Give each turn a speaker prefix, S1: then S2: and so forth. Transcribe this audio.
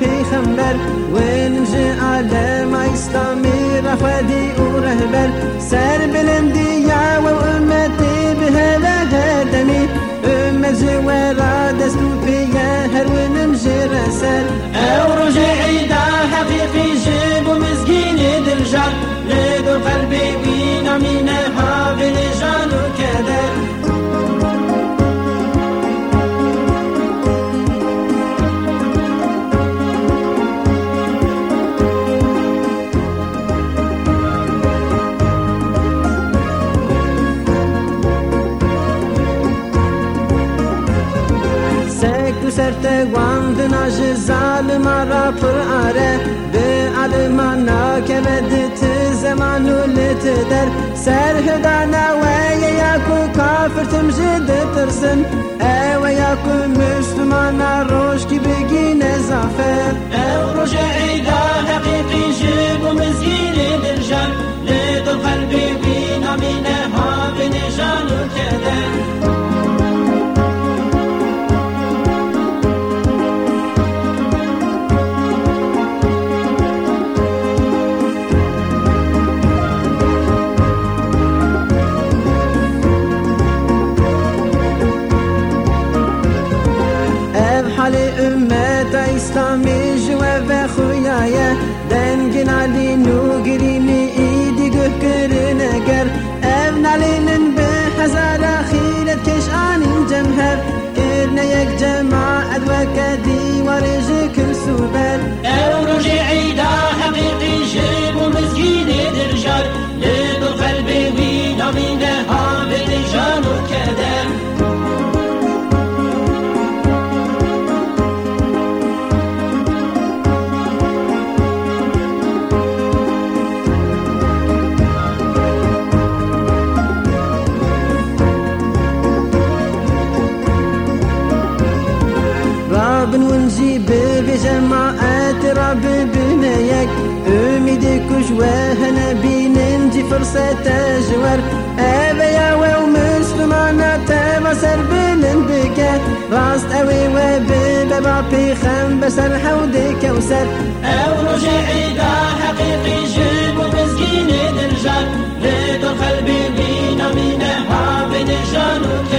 S1: في وين ونمشي على ما يستمر أخوادي ورهبر. سار يا وأمتي بهلا قدمي. أما الجوارة دستو فيا هرون مجي رسال
S2: أو رجعي دا حقيقي
S1: du certe wandna je zalmara pır are. De almana kemedi zemanu liteder serhedana ve ya ku kafir temjid tersin e ve ya ku müslümana roş gibi دستا میجو و به خویای دنگین علی نوگری نی ایدی گه کرن اگر أو نالینن به هزار خیلت کش جمهر ایرن یک جماعت و کدی بجماعات راب بنيك أميدي كش وهنا بين نجي فرصة تجور أبيا ومسلمانا تبا سر بلن بك راست أوي وببابا بيخم بسر حودي كوسر
S2: أو رجعي دا حقيقي جيب ومسكين درجات. لدو قلبي بينا منها بنجان وكذا